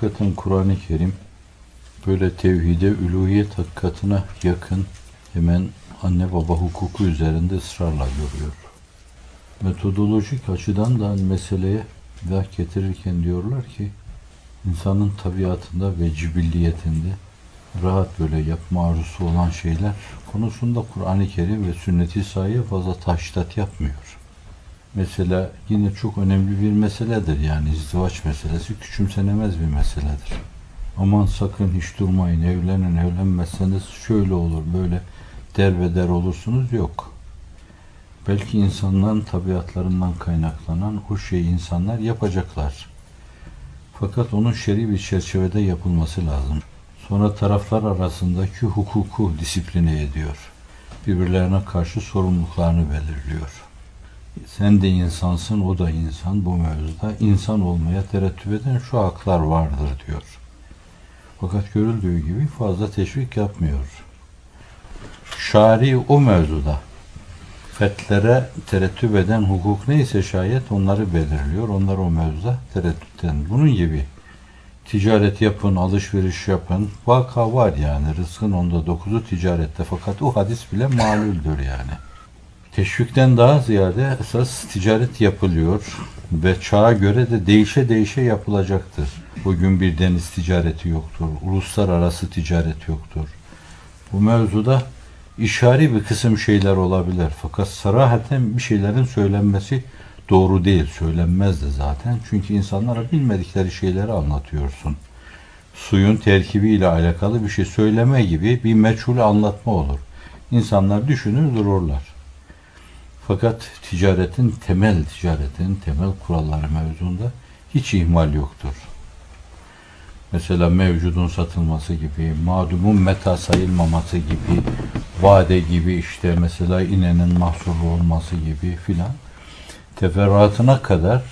Hakikaten Kur'an-ı Kerim böyle tevhide, üluhiyet hakikatine yakın hemen anne baba hukuku üzerinde ısrarla duruyor. Metodolojik açıdan da meseleye vah getirirken diyorlar ki insanın tabiatında ve cibilliyetinde rahat böyle yapma arzusu olan şeyler konusunda Kur'an-ı Kerim ve sünnet-i sahiye fazla taştat yapmıyor. Mesela yine çok önemli bir meseledir yani izdivaç meselesi küçümsenemez bir meseledir. Aman sakın hiç durmayın evlenin evlenmezseniz şöyle olur böyle derbeder olursunuz yok. Belki insanların tabiatlarından kaynaklanan o şeyi insanlar yapacaklar. Fakat onun şer'i bir çerçevede yapılması lazım. Sonra taraflar arasındaki hukuku disipline ediyor. Birbirlerine karşı sorumluluklarını belirliyor. Sen de insansın, o da insan bu mevzuda. insan olmaya terettüp eden şu haklar vardır diyor. Fakat görüldüğü gibi fazla teşvik yapmıyor. Şari o mevzuda fetlere terettüp eden hukuk neyse şayet onları belirliyor. Onlar o mevzuda tereddütten. Bunun gibi ticaret yapın, alışveriş yapın. Vaka var yani. Rızkın onda dokuzu ticarette. Fakat o hadis bile malüldür yani. Teşvikten daha ziyade esas ticaret yapılıyor ve çağa göre de değişe değişe yapılacaktır. Bugün bir deniz ticareti yoktur. Uluslararası ticaret yoktur. Bu mevzuda işari bir kısım şeyler olabilir. Fakat sarahaten bir şeylerin söylenmesi doğru değil. Söylenmez de zaten. Çünkü insanlara bilmedikleri şeyleri anlatıyorsun. Suyun terkibiyle alakalı bir şey söyleme gibi bir meçhul anlatma olur. İnsanlar düşünür dururlar. Fakat ticaretin temel ticaretin temel kuralları mevzunda hiç ihmal yoktur. Mesela mevcudun satılması gibi, madumun meta sayılmaması gibi, vade gibi işte mesela inenin mahsurlu olması gibi filan teferruatına kadar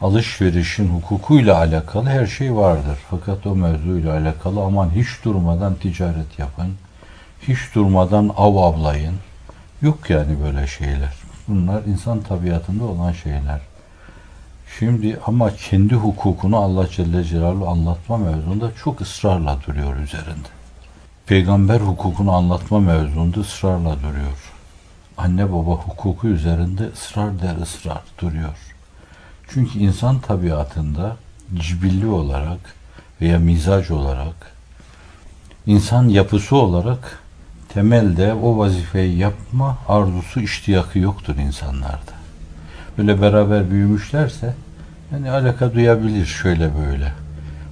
alışverişin hukukuyla alakalı her şey vardır. Fakat o mevzuyla alakalı aman hiç durmadan ticaret yapın, hiç durmadan av avlayın. Yok yani böyle şeyler. Bunlar insan tabiatında olan şeyler. Şimdi ama kendi hukukunu Allah Celle Celaluhu anlatma mevzunda çok ısrarla duruyor üzerinde. Peygamber hukukunu anlatma mevzunda ısrarla duruyor. Anne baba hukuku üzerinde ısrar der ısrar duruyor. Çünkü insan tabiatında cibilli olarak veya mizac olarak insan yapısı olarak temelde o vazifeyi yapma arzusu iştiyakı yoktur insanlarda. Böyle beraber büyümüşlerse yani alaka duyabilir şöyle böyle.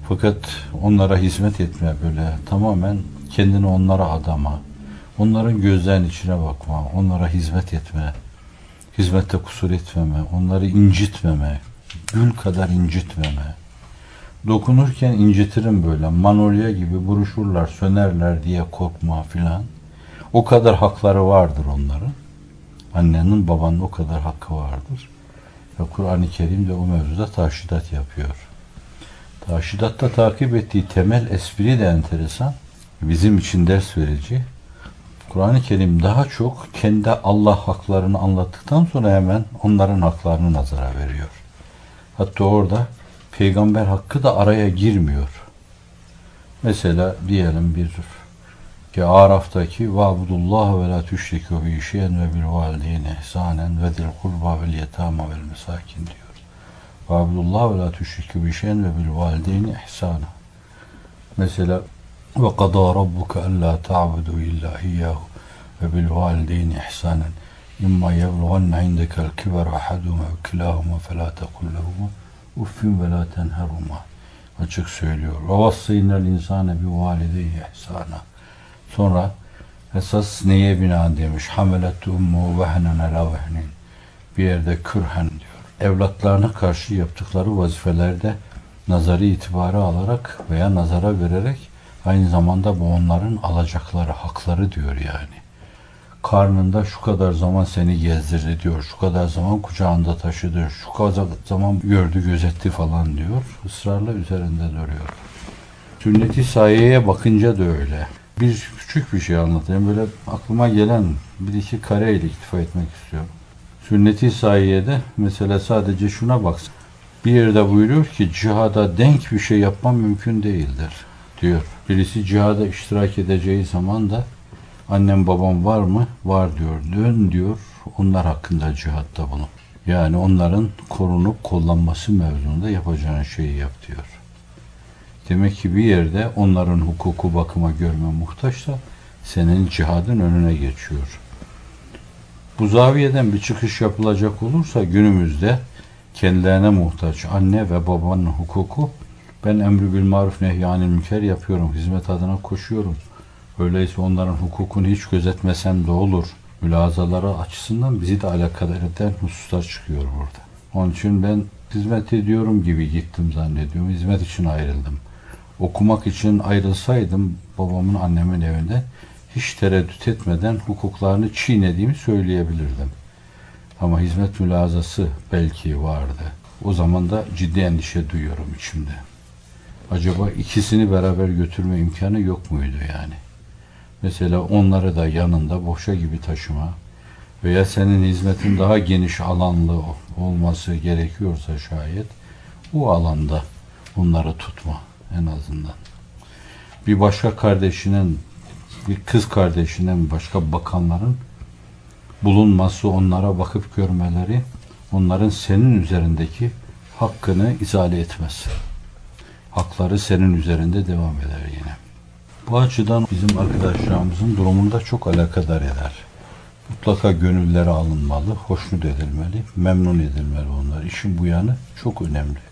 Fakat onlara hizmet etme böyle tamamen kendini onlara adama, onların gözlerinin içine bakma, onlara hizmet etme, hizmette kusur etmeme, onları incitmeme, gül kadar incitmeme. Dokunurken incitirim böyle, manolya gibi buruşurlar, sönerler diye korkma filan. O kadar hakları vardır onların. Annenin babanın o kadar hakkı vardır. Ve Kur'an-ı Kerim de o mevzuda taşidat yapıyor. Taşidatta takip ettiği temel espri de enteresan. Bizim için ders verici. Kur'an-ı Kerim daha çok kendi Allah haklarını anlattıktan sonra hemen onların haklarını nazara veriyor. Hatta orada peygamber hakkı da araya girmiyor. Mesela diyelim bir ki Araf'taki vabudullah ve la tüşriku bi şeyen ve bil valideyne ihsanen ve zil kurba vel yetama vel mesakin diyor. Vabudullah ve la tüşriku bi şeyen ve bil valideyne ihsana. Mesela ve qada rabbuka alla ta'budu illa iyyahu ve bil valideyne ihsanen imma yeblughanne indekel kiber ahaduhuma ve kilahuma fe la tekul lehuma uffin ve la tenheruma açık söylüyor. Ve vassînel insane bi valideyhi ihsana Sonra esas neye binaen demiş. Hamelettu ummu vehnen ala vehnin. Bir yerde kürhen diyor. Evlatlarına karşı yaptıkları vazifelerde nazarı itibarı alarak veya nazara vererek aynı zamanda bu onların alacakları, hakları diyor yani. Karnında şu kadar zaman seni gezdirdi diyor. Şu kadar zaman kucağında taşıdı. Şu kadar zaman gördü, gözetti falan diyor. Israrla üzerinde duruyor. Sünneti sayeye bakınca da öyle bir küçük bir şey anlatayım. Böyle aklıma gelen bir iki kareyle iktifa etmek istiyorum. Sünnet-i sayiyede mesela sadece şuna baksın. Bir yerde buyuruyor ki cihada denk bir şey yapmam mümkün değildir diyor. Birisi cihada iştirak edeceği zaman da annem babam var mı? Var diyor. Dön diyor. Onlar hakkında cihatta bunu. Yani onların korunup kullanması mevzunda yapacağın şeyi yap diyor. Demek ki bir yerde onların hukuku bakıma görme muhtaçsa senin cihadın önüne geçiyor. Bu zaviyeden bir çıkış yapılacak olursa günümüzde kendilerine muhtaç anne ve babanın hukuku ben emri bil maruf nehyanil münker yapıyorum. Hizmet adına koşuyorum. Öyleyse onların hukukunu hiç gözetmesem de olur. Mülazaları açısından bizi de alakadar eden hususlar çıkıyor burada. Onun için ben hizmet ediyorum gibi gittim zannediyorum. Hizmet için ayrıldım. Okumak için ayrılsaydım babamın annemin evinde hiç tereddüt etmeden hukuklarını çiğnediğimi söyleyebilirdim. Ama hizmet mülazası belki vardı. O zaman da ciddi endişe duyuyorum içimde. Acaba ikisini beraber götürme imkanı yok muydu yani? Mesela onları da yanında boşa gibi taşıma veya senin hizmetin daha geniş alanlı olması gerekiyorsa şayet o alanda onları tutma en azından. Bir başka kardeşinin bir kız kardeşinin başka bakanların bulunması, onlara bakıp görmeleri onların senin üzerindeki hakkını izale etmez. Hakları senin üzerinde devam eder yine. Bu açıdan bizim arkadaşlarımızın durumunda çok alakadar eder. Mutlaka gönülleri alınmalı, hoşnut edilmeli, memnun edilmeli onlar. İşin bu yanı çok önemli.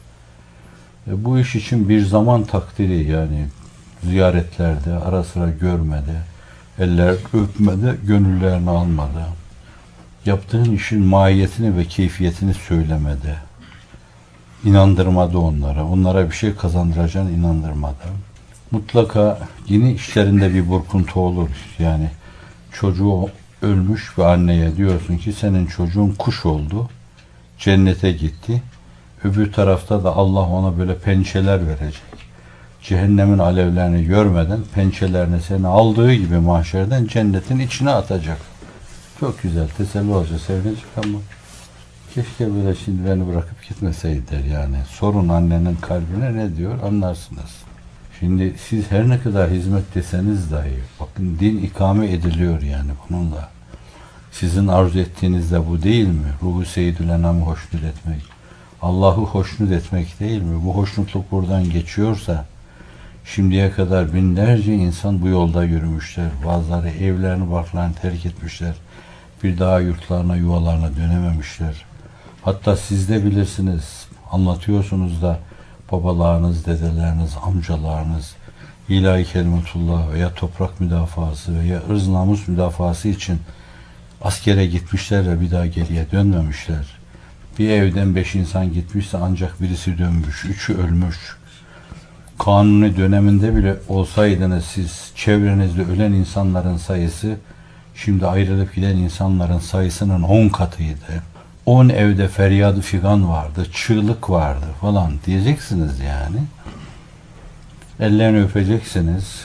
E bu iş için bir zaman takdiri yani ziyaretlerde, ara sıra görmede, eller öpmede, gönüllerini almada, yaptığın işin mahiyetini ve keyfiyetini söylemede, inandırmada onlara, onlara bir şey kazandıracağını inandırmada. Mutlaka yine işlerinde bir burkuntu olur. Yani çocuğu ölmüş ve anneye diyorsun ki senin çocuğun kuş oldu, cennete gitti. Öbür tarafta da Allah ona böyle pençeler verecek. Cehennemin alevlerini görmeden pençelerini seni aldığı gibi mahşerden cennetin içine atacak. Çok güzel, teselli olacak, sevinecek ama keşke böyle şimdi beni bırakıp gitmeseydiler yani. Sorun annenin kalbine ne diyor anlarsınız. Şimdi siz her ne kadar hizmet deseniz dahi bakın din ikame ediliyor yani bununla. Sizin arzu ettiğiniz de bu değil mi? Ruhu Seyyidül Enam'ı hoşnut etmek. Allah'ı hoşnut etmek değil mi? Bu hoşnutluk buradan geçiyorsa şimdiye kadar binlerce insan bu yolda yürümüşler. Bazıları evlerini, barklarını terk etmişler. Bir daha yurtlarına, yuvalarına dönememişler. Hatta siz de bilirsiniz, anlatıyorsunuz da babalarınız, dedeleriniz, amcalarınız ilahi kelimetullah veya toprak müdafası veya ırz namus müdafası için askere gitmişler ve bir daha geriye dönmemişler. Bir evden beş insan gitmişse ancak birisi dönmüş, üçü ölmüş. Kanuni döneminde bile olsaydınız siz çevrenizde ölen insanların sayısı şimdi ayrılıp giden insanların sayısının on katıydı. On evde feryadı figan vardı, çığlık vardı falan diyeceksiniz yani. Ellerini öpeceksiniz.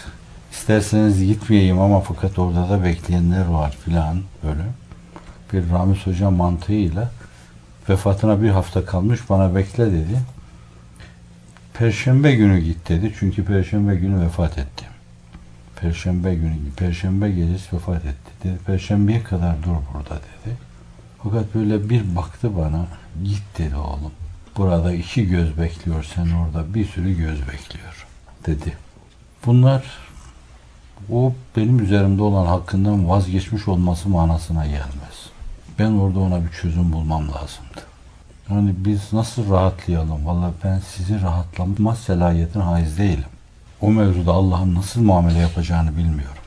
İsterseniz gitmeyeyim ama fakat orada da bekleyenler var filan böyle. Bir Ramiz Hoca mantığıyla vefatına bir hafta kalmış bana bekle dedi. Perşembe günü git dedi. Çünkü perşembe günü vefat etti. Perşembe günü, perşembe gecesi vefat etti. Dedi, perşembeye kadar dur burada dedi. Fakat böyle bir baktı bana, git dedi oğlum. Burada iki göz bekliyor, sen orada bir sürü göz bekliyor dedi. Bunlar o benim üzerimde olan hakkından vazgeçmiş olması manasına gelmez. Ben orada ona bir çözüm bulmam lazımdı. Yani biz nasıl rahatlayalım? Valla ben sizi rahatlama selayetine haiz değilim. O mevzuda Allah'ın nasıl muamele yapacağını bilmiyorum.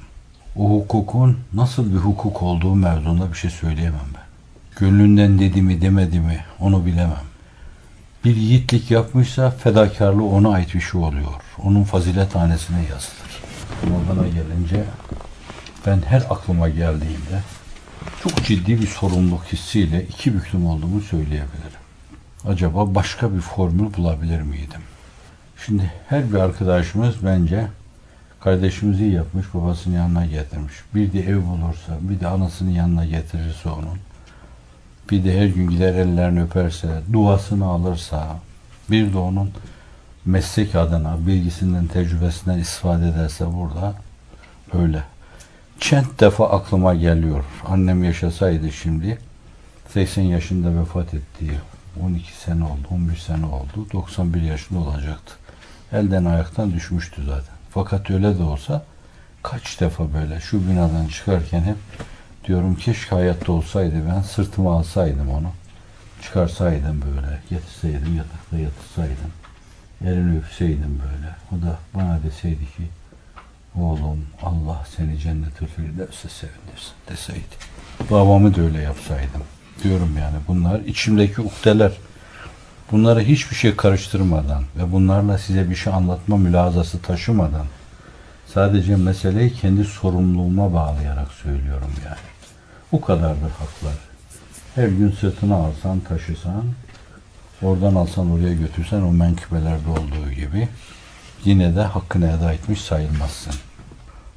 O hukukun nasıl bir hukuk olduğu mevzunda bir şey söyleyemem ben. Gönlünden dedi mi demedi mi onu bilemem. Bir yiğitlik yapmışsa fedakarlığı ona ait bir şey oluyor. Onun fazilet hanesine yazılır. Ama gelince ben her aklıma geldiğinde çok ciddi bir sorumluluk hissiyle iki büklüm olduğumu söyleyebilirim. Acaba başka bir formül bulabilir miydim? Şimdi her bir arkadaşımız bence kardeşimiz iyi yapmış, babasının yanına getirmiş. Bir de ev bulursa, bir de anasının yanına getirirse onun, bir de her gün gider ellerini öperse, duasını alırsa, Bir de onun meslek adına bilgisinden, tecrübesinden istifade ederse burada öyle. Çent defa aklıma geliyor. Annem yaşasaydı şimdi 80 yaşında vefat ettiği 12 sene oldu, 11 sene oldu. 91 yaşında olacaktı. Elden ayaktan düşmüştü zaten. Fakat öyle de olsa kaç defa böyle şu binadan çıkarken hep diyorum keşke hayatta olsaydı ben sırtıma alsaydım onu. Çıkarsaydım böyle, getirseydim yatakta yatırsaydım. Elini öpseydim böyle. O da bana deseydi ki oğlum Allah seni cennet-ül firdevse sevindirsin deseydi. Babamı da öyle yapsaydım. Diyorum yani bunlar içimdeki ukdeler. Bunları hiçbir şey karıştırmadan ve bunlarla size bir şey anlatma mülazası taşımadan sadece meseleyi kendi sorumluluğuma bağlayarak söylüyorum yani. Bu kadardır haklar. Her gün sırtına alsan, taşısan, oradan alsan oraya götürsen o menkıbelerde olduğu gibi yine de hakkını eda etmiş sayılmazsın.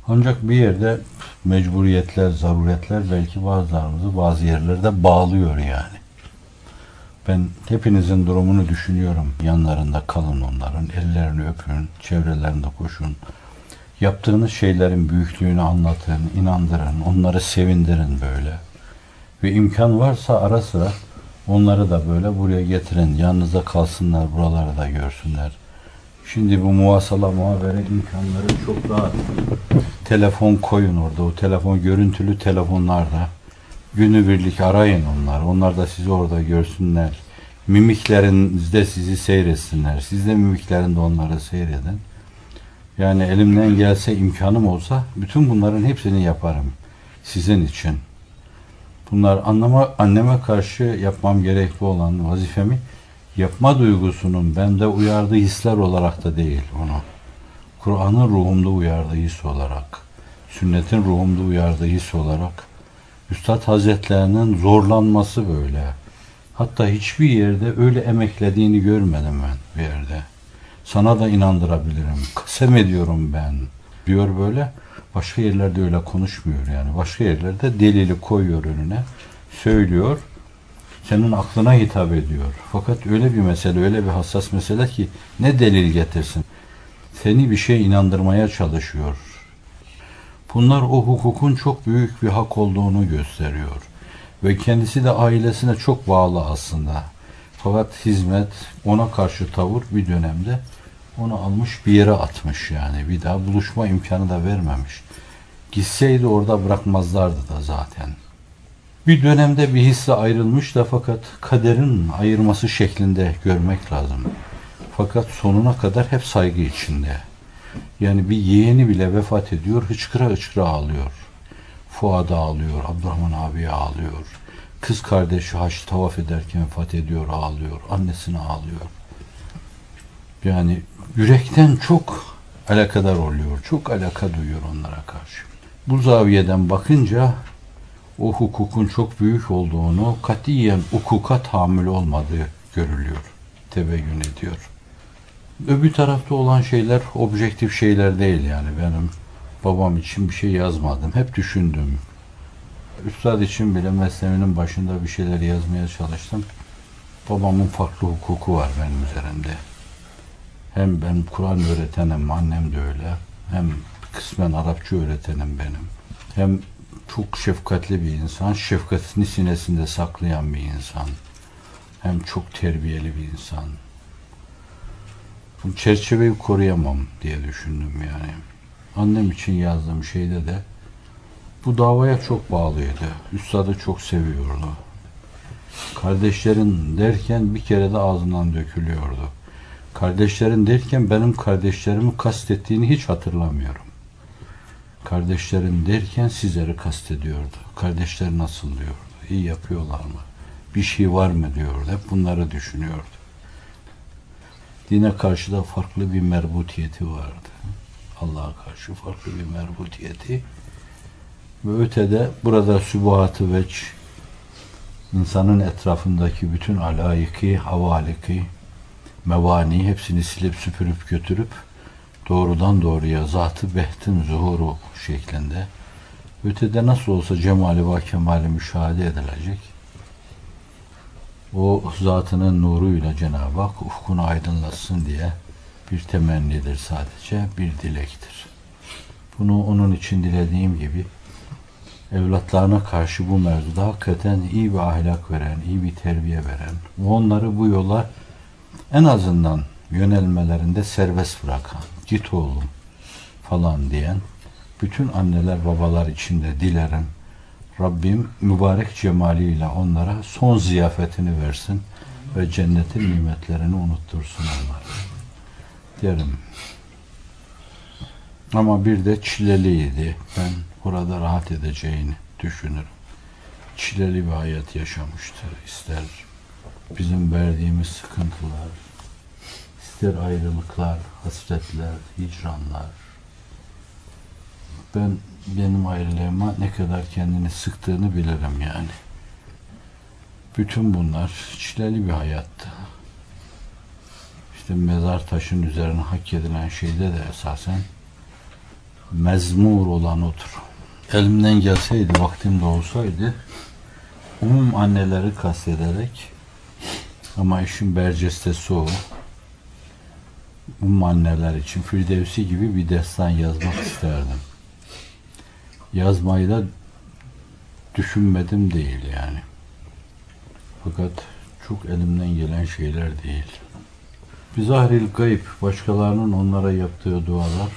Ancak bir yerde mecburiyetler, zaruretler belki bazılarımızı bazı yerlerde bağlıyor yani. Ben hepinizin durumunu düşünüyorum. Yanlarında kalın onların, ellerini öpün, çevrelerinde koşun. Yaptığınız şeylerin büyüklüğünü anlatın, inandırın, onları sevindirin böyle. Ve imkan varsa ara sıra onları da böyle buraya getirin. Yanınızda kalsınlar, buraları da görsünler. Şimdi bu muhasala muhabere imkanları çok rahat. Telefon koyun orada. O telefon görüntülü telefonlarda. Günübirlik arayın onlar. Onlar da sizi orada görsünler. Mimiklerinizde sizi seyretsinler. Siz de mimiklerinde onları seyredin. Yani elimden gelse imkanım olsa bütün bunların hepsini yaparım. Sizin için. Bunlar anlama, anneme karşı yapmam gerekli olan vazifemi yapma duygusunun bende uyardığı hisler olarak da değil onu. Kur'an'ın ruhumda uyardığı his olarak, sünnetin ruhumda uyardığı his olarak, Üstad Hazretlerinin zorlanması böyle. Hatta hiçbir yerde öyle emeklediğini görmedim ben bir yerde. Sana da inandırabilirim. Kasem ediyorum ben. Diyor böyle. Başka yerlerde öyle konuşmuyor yani. Başka yerlerde delili koyuyor önüne. Söylüyor senin aklına hitap ediyor. Fakat öyle bir mesele, öyle bir hassas mesele ki ne delil getirsin. Seni bir şey inandırmaya çalışıyor. Bunlar o hukukun çok büyük bir hak olduğunu gösteriyor. Ve kendisi de ailesine çok bağlı aslında. Fakat hizmet, ona karşı tavır bir dönemde onu almış bir yere atmış yani. Bir daha buluşma imkanı da vermemiş. Gitseydi orada bırakmazlardı da zaten. Bir dönemde bir hisse ayrılmış da fakat kaderin ayırması şeklinde görmek lazım. Fakat sonuna kadar hep saygı içinde. Yani bir yeğeni bile vefat ediyor, hıçkıra hıçkıra ağlıyor. Fuat ağlıyor, Abdurrahman abi ağlıyor. Kız kardeşi haç tavaf ederken vefat ediyor, ağlıyor. Annesine ağlıyor. Yani yürekten çok alakadar oluyor. Çok alaka duyuyor onlara karşı. Bu zaviyeden bakınca o hukukun çok büyük olduğunu, katiyen hukuka tahammül olmadığı görülüyor, tebeyyün ediyor. Öbür tarafta olan şeyler objektif şeyler değil yani. Benim babam için bir şey yazmadım. Hep düşündüm. Üstad için bile mesleğinin başında bir şeyler yazmaya çalıştım. Babamın farklı hukuku var benim üzerimde. Hem ben Kur'an öğretenim, annem de öyle. Hem kısmen Arapça öğretenim benim. Hem çok şefkatli bir insan, şefkatini sinesinde saklayan bir insan. Hem çok terbiyeli bir insan. Bu çerçeveyi koruyamam diye düşündüm yani. Annem için yazdığım şeyde de bu davaya çok bağlıydı. Üstadı çok seviyordu. Kardeşlerin derken bir kere de ağzından dökülüyordu. Kardeşlerin derken benim kardeşlerimi kastettiğini hiç hatırlamıyorum. Kardeşlerim derken sizleri kastediyordu. Kardeşler nasıl diyordu? İyi yapıyorlar mı? Bir şey var mı diyordu. Hep bunları düşünüyordu. Dine karşı da farklı bir merbutiyeti vardı. Allah'a karşı farklı bir merbutiyeti. Ve ötede burada sübuhatı veç insanın etrafındaki bütün alayiki, havaliki, mevani hepsini silip süpürüp götürüp doğrudan doğruya zatı behtin zuhuru şeklinde ötede nasıl olsa cemali ve kemali müşahede edilecek o zatının nuruyla Cenab-ı Hak ufkunu aydınlatsın diye bir temennidir sadece, bir dilektir. Bunu onun için dilediğim gibi evlatlarına karşı bu mevzuda hakikaten iyi bir ahlak veren, iyi bir terbiye veren, onları bu yola en azından yönelmelerinde serbest bırakan, git oğlum falan diyen bütün anneler babalar içinde dilerim. Rabbim mübarek cemaliyle onlara son ziyafetini versin ve cennetin nimetlerini unuttursun onlara. Derim. Ama bir de çileliydi. Ben burada rahat edeceğini düşünürüm. Çileli bir hayat yaşamıştır. İster bizim verdiğimiz sıkıntılar, ister ayrılıklar, hasretler, hicranlar. Ben benim ayrılığıma ne kadar kendini sıktığını bilirim yani. Bütün bunlar çileli bir hayattı. İşte mezar taşının üzerine hak edilen şeyde de esasen mezmur olan odur. Elimden gelseydi, vaktim de olsaydı umum anneleri kastederek ama işin bercestesi o. Umum anneler için Firdevsi gibi bir destan yazmak isterdim. Yazmayı da düşünmedim değil yani. Fakat çok elimden gelen şeyler değil. Bizahril gayb, başkalarının onlara yaptığı dualar,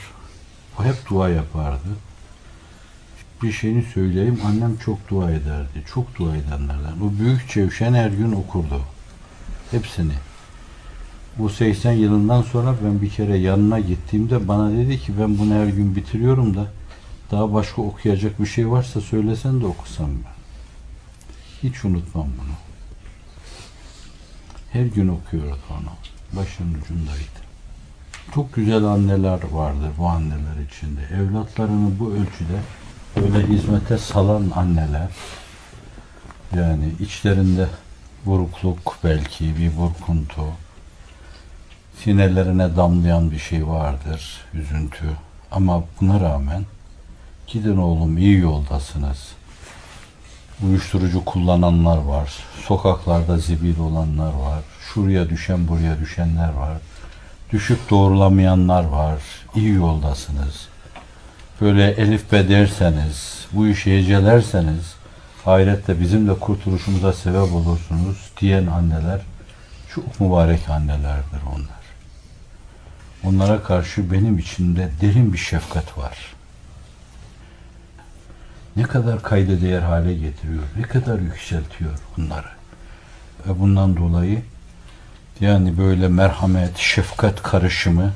o hep dua yapardı. Bir şeyini söyleyeyim, annem çok dua ederdi. Çok dua edenlerden. O büyük cevşen her gün okurdu. Hepsini. Bu 80 yılından sonra ben bir kere yanına gittiğimde bana dedi ki ben bunu her gün bitiriyorum da daha başka okuyacak bir şey varsa söylesen de okusam ben. Hiç unutmam bunu. Her gün okuyordu onu. Başının ucundaydı. Çok güzel anneler vardır bu anneler içinde. Evlatlarını bu ölçüde böyle hizmete salan anneler yani içlerinde burukluk belki bir burkuntu sinelerine damlayan bir şey vardır üzüntü. Ama buna rağmen gidin oğlum iyi yoldasınız. Uyuşturucu kullananlar var sokaklarda zibil olanlar var şuraya düşen buraya düşenler var. Düşüp doğrulamayanlar var iyi yoldasınız. Böyle elif be derseniz bu işi hecelerseniz ahirette bizim de kurtuluşumuza sebep olursunuz diyen anneler çok mübarek annelerdir onlar. Onlara karşı benim içimde derin bir şefkat var. Ne kadar kayda değer hale getiriyor, ne kadar yükseltiyor bunları. Ve bundan dolayı yani böyle merhamet, şefkat karışımı,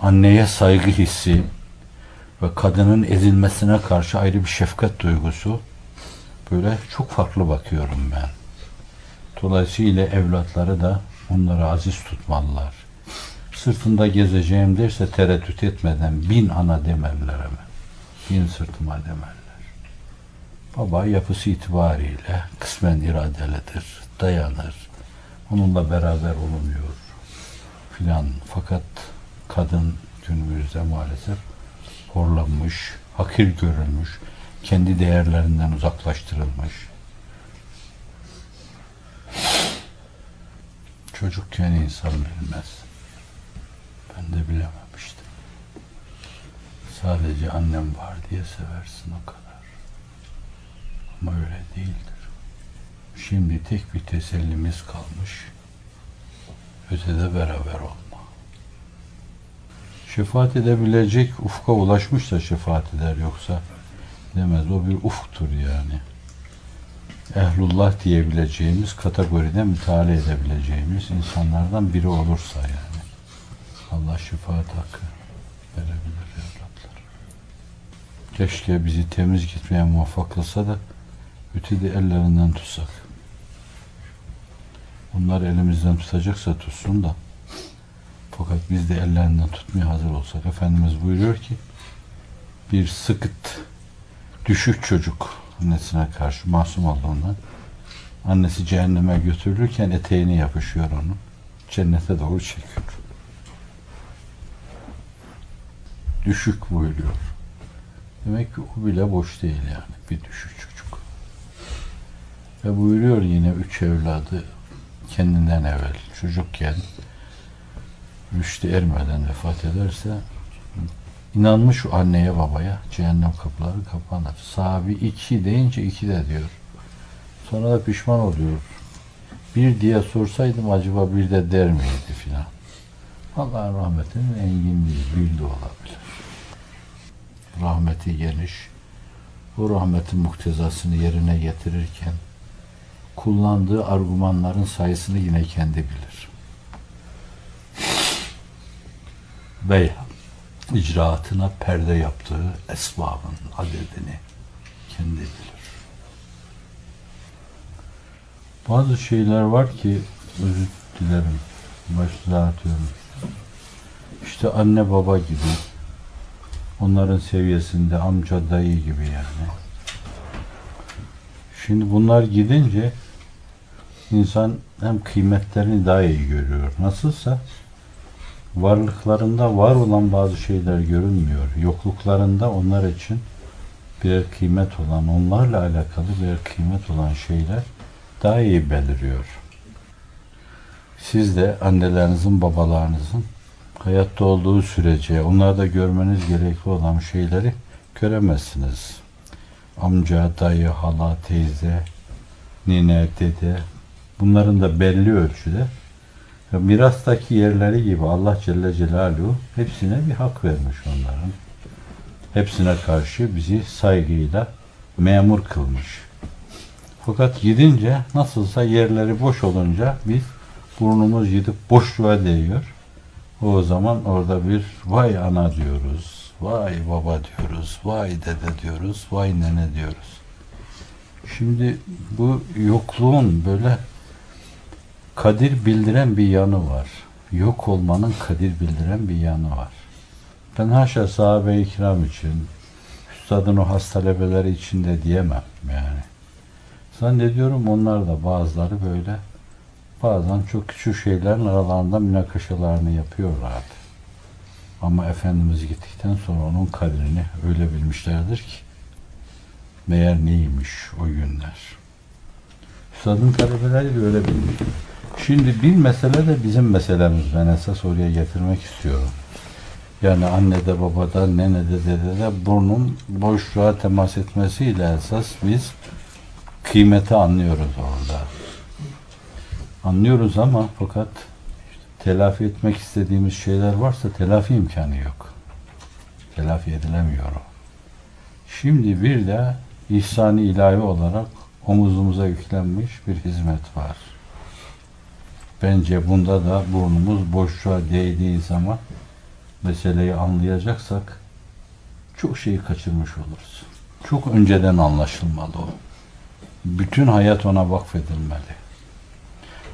anneye saygı hissi ve kadının ezilmesine karşı ayrı bir şefkat duygusu böyle çok farklı bakıyorum ben. Dolayısıyla evlatları da onları aziz tutmalılar. Sırtında gezeceğim derse tereddüt etmeden bin ana demerler hemen. Bin sırtıma demerler. Baba yapısı itibariyle kısmen iradelidir, dayanır. Onunla beraber olmuyor filan. Fakat kadın günümüzde maalesef horlanmış, hakir görülmüş, kendi değerlerinden uzaklaştırılmış. Çocukken insan bilmez. Ben de bilememiştim. Sadece annem var diye seversin o kadar. Ama öyle değildir. Şimdi tek bir tesellimiz kalmış. Ötede beraber olma. Şefaat edebilecek ufka ulaşmışsa şefaat eder yoksa demez. O bir ufktur yani. Ehlullah diyebileceğimiz kategoride müteala edebileceğimiz insanlardan biri olursa yani. Allah şefaat hakkı verebilir evlatlar. Keşke bizi temiz gitmeye muvaffak kılsa da ötede ellerinden tutsak. Onlar elimizden tutacaksa tutsun da fakat biz de ellerinden tutmaya hazır olsak. Efendimiz buyuruyor ki bir sıkıt düşük çocuk annesine karşı masum olduğundan annesi cehenneme götürülürken eteğini yapışıyor onun. Cennete doğru çekiyor. Düşük buyuruyor. Demek ki o bile boş değil yani. Bir düşük çocuk. Ve buyuruyor yine üç evladı kendinden evvel çocukken rüştü ermeden vefat ederse inanmış o anneye babaya cehennem kapıları kapanır. Sahabi iki deyince iki de diyor. Sonra da pişman oluyor. Bir diye sorsaydım acaba bir de der miydi filan. Allah'ın rahmetinin enginliği, bir de olabilir. Rahmeti geniş. Bu rahmetin muktezasını yerine getirirken kullandığı argümanların sayısını yine kendi bilir. Veya icraatına perde yaptığı esbabın adedini kendi bilir. Bazı şeyler var ki özür dilerim. Başta atıyorum. İşte anne baba gibi onların seviyesinde amca dayı gibi yani. Şimdi bunlar gidince insan hem kıymetlerini daha iyi görüyor. Nasılsa varlıklarında var olan bazı şeyler görünmüyor. Yokluklarında onlar için birer kıymet olan, onlarla alakalı birer kıymet olan şeyler daha iyi beliriyor. Siz de annelerinizin, babalarınızın hayatta olduğu sürece onlarda görmeniz gerekli olan şeyleri göremezsiniz. Amca, dayı, hala, teyze, nine, dede bunların da belli ölçüde mirastaki yerleri gibi Allah Celle Celaluhu hepsine bir hak vermiş onların. Hepsine karşı bizi saygıyla memur kılmış. Fakat gidince nasılsa yerleri boş olunca biz burnumuz gidip boşluğa değiyor. O zaman orada bir vay ana diyoruz, vay baba diyoruz, vay dede diyoruz, vay nene diyoruz. Şimdi bu yokluğun böyle kadir bildiren bir yanı var. Yok olmanın kadir bildiren bir yanı var. Ben haşa sahabe-i kiram için, üstadın o has talebeleri için de diyemem yani. Zannediyorum onlar da bazıları böyle bazen çok küçük şeylerin aralarında münakaşalarını yapıyorlardı. Ama Efendimiz gittikten sonra onun kadrini öyle bilmişlerdir ki meğer neymiş o günler. Üstadın talebeleri de öyle bilmiş. Şimdi bir mesele de bizim meselemiz. Ben esas oraya getirmek istiyorum. Yani annede, babada, nenede, dedede burnun boşluğa temas etmesiyle esas biz kıymeti anlıyoruz orada. Anlıyoruz ama fakat işte telafi etmek istediğimiz şeyler varsa telafi imkanı yok. Telafi edilemiyor o. Şimdi bir de ihsani ilahi olarak omuzumuza yüklenmiş bir hizmet var. Bence bunda da burnumuz boşluğa değdiği zaman meseleyi anlayacaksak çok şeyi kaçırmış oluruz. Çok önceden anlaşılmalı o. Bütün hayat ona vakfedilmeli.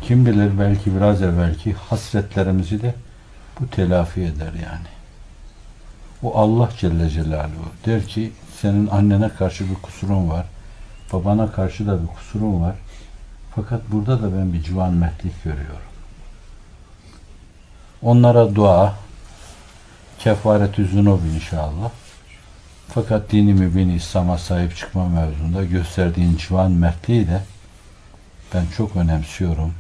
Kim bilir belki biraz evvelki hasretlerimizi de bu telafi eder yani. O Allah Celle Celaluhu der ki senin annene karşı bir kusurun var. Babana karşı da bir kusurun var. Fakat burada da ben bir civan mertlik görüyorum. Onlara dua, kefaret-ü zunub inşallah. Fakat dini mübin İslam'a sahip çıkma mevzunda gösterdiğin civan mertliği de ben çok önemsiyorum.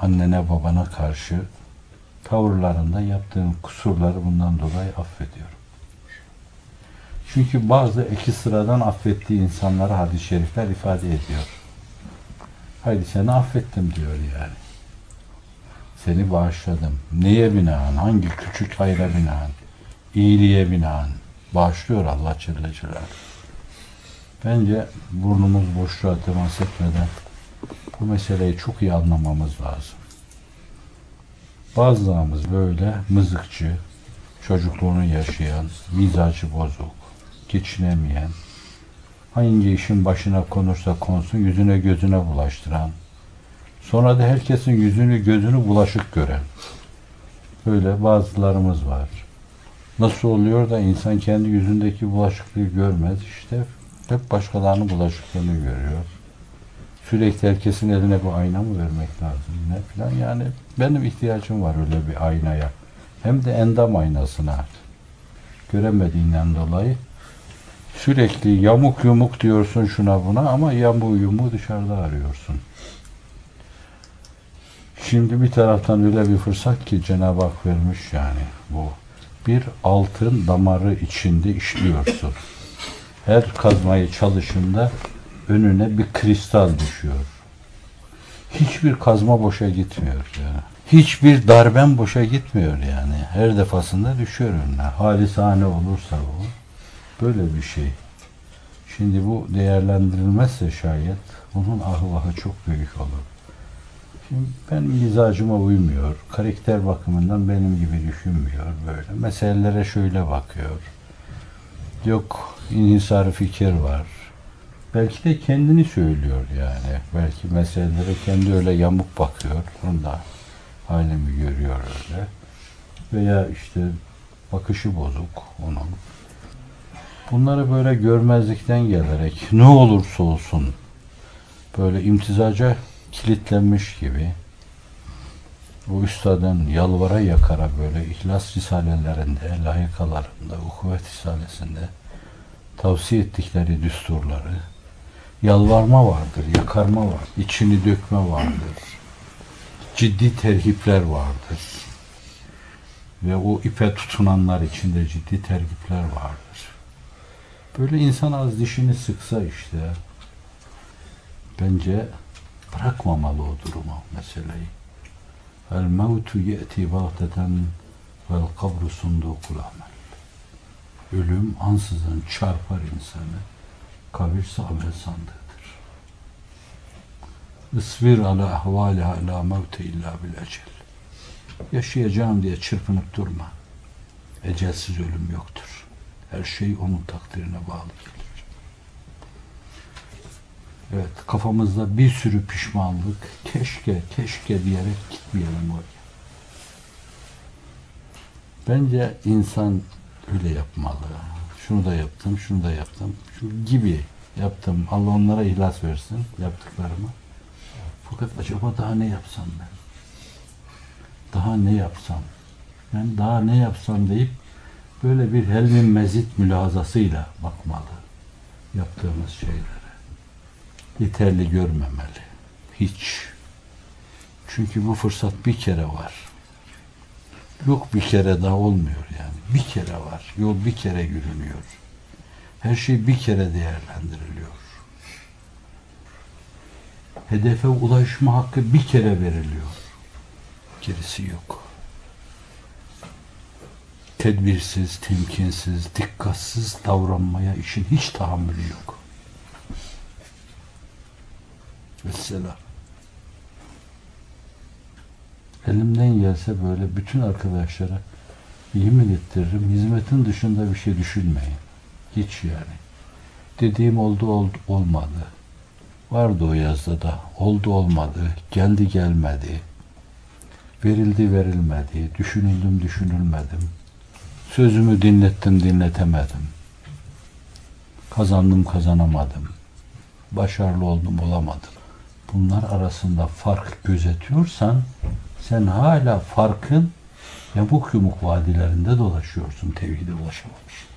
Annene babana karşı tavırlarında yaptığın kusurları bundan dolayı affediyorum. Çünkü bazı iki sıradan affettiği insanlara hadis-i şerifler ifade ediyor. Haydi seni affettim diyor yani. Seni bağışladım. Neye binaen? Hangi küçük hayra binaen? İyiliğe binaen. Bağışlıyor Allah Celle Celaluhu. Bence burnumuz boşluğa temas etmeden bu meseleyi çok iyi anlamamız lazım. Bazılarımız böyle mızıkçı, çocukluğunu yaşayan, mizacı bozuk, geçinemeyen, hangi işin başına konursa konsun yüzüne gözüne bulaştıran, sonra da herkesin yüzünü gözünü bulaşık gören, böyle bazılarımız var. Nasıl oluyor da insan kendi yüzündeki bulaşıklığı görmez işte hep başkalarının bulaşıklığını görüyor. Sürekli herkesin eline bir ayna mı vermek lazım ne falan yani benim ihtiyacım var öyle bir aynaya. Hem de endam aynasına. Göremediğinden dolayı sürekli yamuk yumuk diyorsun şuna buna ama yamuk yumu dışarıda arıyorsun. Şimdi bir taraftan öyle bir fırsat ki Cenab-ı Hak vermiş yani bu. Bir altın damarı içinde işliyorsun. Her kazmayı çalışında önüne bir kristal düşüyor. Hiçbir kazma boşa gitmiyor yani. Hiçbir darben boşa gitmiyor yani. Her defasında düşüyor önüne. Halisane olursa bu. Böyle bir şey. Şimdi bu değerlendirilmezse şayet onun ahı vahı çok büyük olur. Şimdi ben mizacıma uymuyor. Karakter bakımından benim gibi düşünmüyor böyle. Meselelere şöyle bakıyor. Yok inhisar fikir var. Belki de kendini söylüyor yani. Belki meselelere kendi öyle yamuk bakıyor. Onu da görüyor öyle. Veya işte bakışı bozuk onun. Bunları böyle görmezlikten gelerek ne olursa olsun böyle imtizaca kilitlenmiş gibi bu üstadın yalvara yakara böyle ihlas risalelerinde, layıkalarında, ukuvvet risalesinde tavsiye ettikleri düsturları yalvarma vardır, yakarma var, içini dökme vardır. Ciddi terhipler vardır. Ve o ipe tutunanlar içinde ciddi terhipler vardır. Böyle insan az dişini sıksa işte bence bırakmamalı o durumu, meseleyi. El mevtu ye'ti bagteten vel kabru sundukul amel. Ölüm ansızın çarpar insanı. Kabirse amel sandığıdır. Isbir ala ahvali ala mevte illa bil ecel. Yaşayacağım diye çırpınıp durma. Ecelsiz ölüm yoktur. Her şey onun takdirine bağlı gelir. Evet, kafamızda bir sürü pişmanlık, keşke, keşke diyerek gitmeyelim oraya. Bence insan öyle yapmalı. Şunu da yaptım, şunu da yaptım, şu gibi yaptım. Allah onlara ihlas versin yaptıklarımı. Fakat acaba daha ne yapsam ben? Daha ne yapsam? Ben daha ne yapsam deyip böyle bir helmin mezit mülazasıyla bakmalı yaptığımız şeylere. Yeterli görmemeli. Hiç. Çünkü bu fırsat bir kere var. Yok bir kere daha olmuyor yani. Bir kere var. Yol bir kere yürünüyor. Her şey bir kere değerlendiriliyor. Hedefe ulaşma hakkı bir kere veriliyor. Gerisi yok. Tedbirsiz, temkinsiz, dikkatsiz davranmaya işin hiç tahammülü yok. Mesela elimden gelse böyle bütün arkadaşlara yemin ettiririm hizmetin dışında bir şey düşünmeyin. Hiç yani. Dediğim oldu, oldu olmadı. Vardı o yazda da. Oldu olmadı. Geldi gelmedi. Verildi verilmedi. Düşünüldüm düşünülmedim. Sözümü dinlettim dinletemedim. Kazandım kazanamadım. Başarılı oldum olamadım. Bunlar arasında fark gözetiyorsan sen hala farkın yamuk yumuk vadilerinde dolaşıyorsun tevhide ulaşamamış.